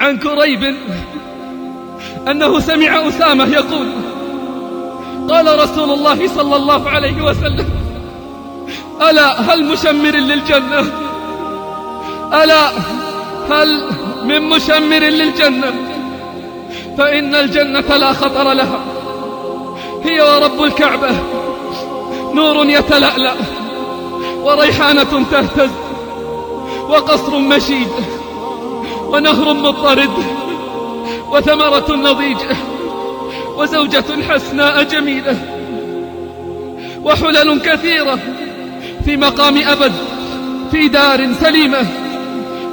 عن كريب أنه سمع أسامة يقول قال رسول الله صلى الله عليه وسلم ألا هل مشمر للجنة؟ ألا هل من مشمر للجنة؟ فإن الجنة لا خطر لها. هي ورب الكعبة. نور يتلألأ. وريحانة تهتز. وقصر مشيد. ونهر مضطرد وثمرة نضيجة وزوجة حسناء جميلة وحلل كثيرة في مقام أبد في دار سليمة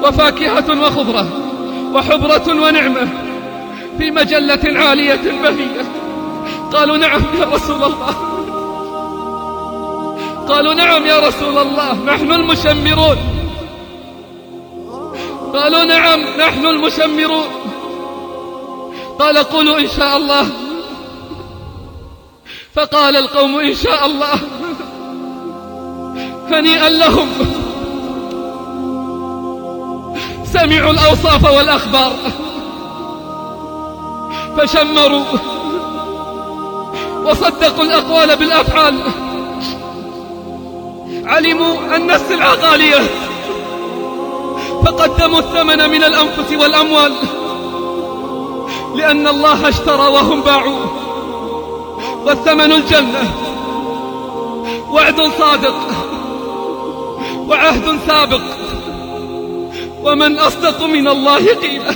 وفاكهة وخضرة وحبرة ونعمة في مجلة عالية بهية. قالوا نعم يا رسول الله. قالوا نعم يا رسول الله نحن المشمرون. قالوا نعم نحن المشمرون قال قولوا إن شاء الله. فقال القوم إن شاء الله. هنيئا لهم. سمعوا الأوصاف والأخبار. فشمروا. وصدقوا الأقوال بالأفعال. علموا أن السلعة غالية فقدموا الثمن من الأنفس والأموال لأن الله اشترى وهم باعوا والثمن الجنة. وعد صادق. وعهد سابق. ومن أصدق من الله قيله